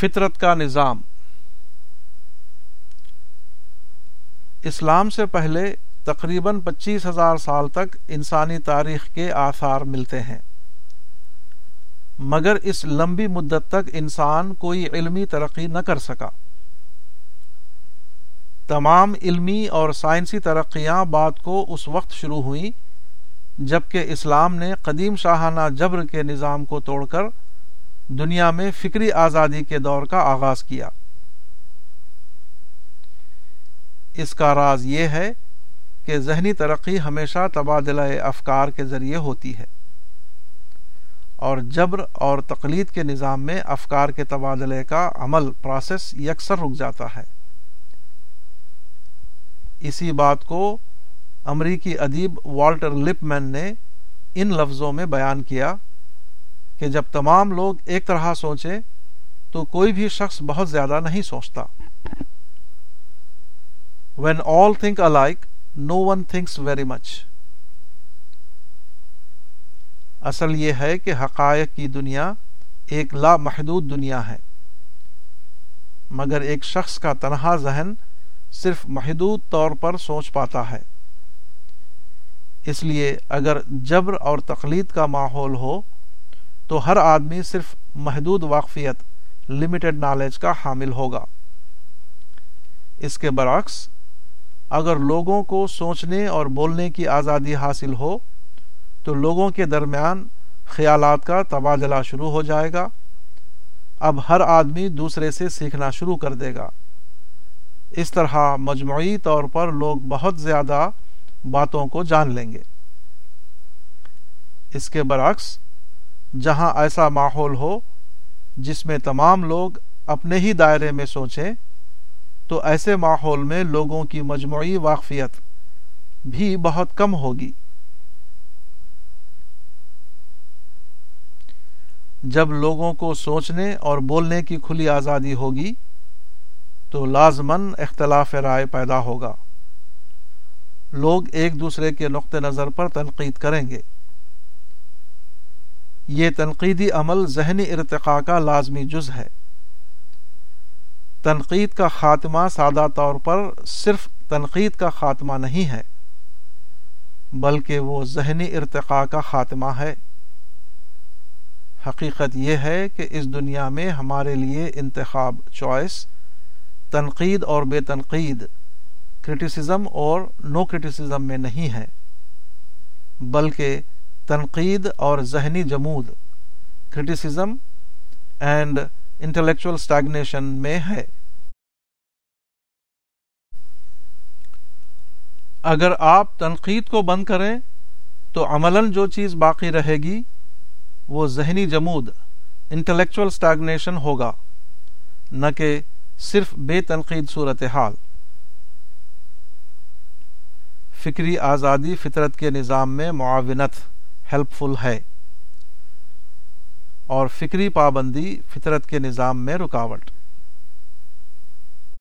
فطرت کا نظام۔ اسلام سے پہلے تقریباً پچیس ہزار سال تک انسانی تاریخ کے آثار ملتے ہیں۔ مگر اس لمبی مدت تک انسان کوئی علمی ترقی نہ کر سکا۔ تمام علمی اور سائنسی ترقیاں بعد کو اس وقت شروع ہوئیں جبکہ اسلام نے قدیم شاہانہ جبر کے نظام کو توڑ کر دنیا میں فکری آزادی کے دور کا آغاز کیا۔ اس کا راز یہ ہے کہ ذہنی ترقی ہمیشہ تبادلہ افکار کے ذریعے ہوتی ہے۔ اور جبر اور تقلید کے نظام میں افکار کے تبادلے کا عمل پروسیس یکسر رک جاتا ہے۔ اسی بات کو امریکی ادیب والٹر لپ مین نے ان لفظوں میں بیان کیا۔ کہ جب تمام لوگ ایک طرح سوچے تو کوئی بھی شخص بہت زیادہ نہیں سوچتا۔ When all think alike no one thinks very much اصل یہ ہے کہ حقائق کی دنیا ایک لامحدود دنیا ہے۔ مگر ایک شخص کا تنہا ذہن صرف محدود طور پر سوچ پاتا ہے۔ اس لیے اگر جبر اور تقلید کا ماحول ہو تو ہر آدمی صرف محدود واقفیت لمیٹڈ نالج کا حامل ہوگا۔ اس کے برعکس، اگر لوگوں کو سوچنے اور بولنے کی آزادی حاصل ہو، تو لوگوں کے درمیان خیالات کا تبادلہ شروع ہو جائے گا۔ اب ہر آدمی دوسرے سے سیکھنا شروع کر دے گا۔ اس طرح مجموعی طور پر لوگ بہت زیادہ باتوں کو جان لیں گے۔ اس کے برعکس جہاں ایسا ماحول ہو جس میں تمام لوگ اپنے ہی دائرے میں سوچیں، تو ایسے ماحول میں لوگوں کی مجموعی واقفیت بھی بہت کم ہوگی۔ جب لوگوں کو سوچنے اور بولنے کی کھلی آزادی ہوگی، تو لازمن اختلاف رائے پیدا ہوگا۔ لوگ ایک دوسرے کے نقطۂ نظر پر تنقید کریں گے۔ یہ تنقیدی عمل ذہنی ارتقاء کا لازمی جز ہے۔ تنقید کا خاتمہ سادہ طور پر صرف تنقید کا خاتمہ نہیں ہے، بلکہ وہ ذہنی ارتقاء کا خاتمہ ہے۔ حقیقت یہ ہے کہ اس دنیا میں ہمارے لیے انتخاب چوائس، تنقید اور بے تنقید کرٹیسزم اور نو کرٹیسزم میں نہیں ہے، بلکہ تنقید اور ذہنی جمود کرٹیسزم اینڈ انٹلیکچل اسٹیگنیشن میں ہے۔ اگر آپ تنقید کو بند کریں، تو عملاً جو چیز باقی رہے گی، وہ ذہنی جمود انٹلیکچل اسٹیگنیشن ہوگا۔ نہ کہ صرف بے تنقید صورتحال۔ فکری آزادی فطرت کے نظام میں معاونت۔ ہیلپ فل ہے۔ اور فکری پابندی فطرت کے نظام میں رکاوٹ۔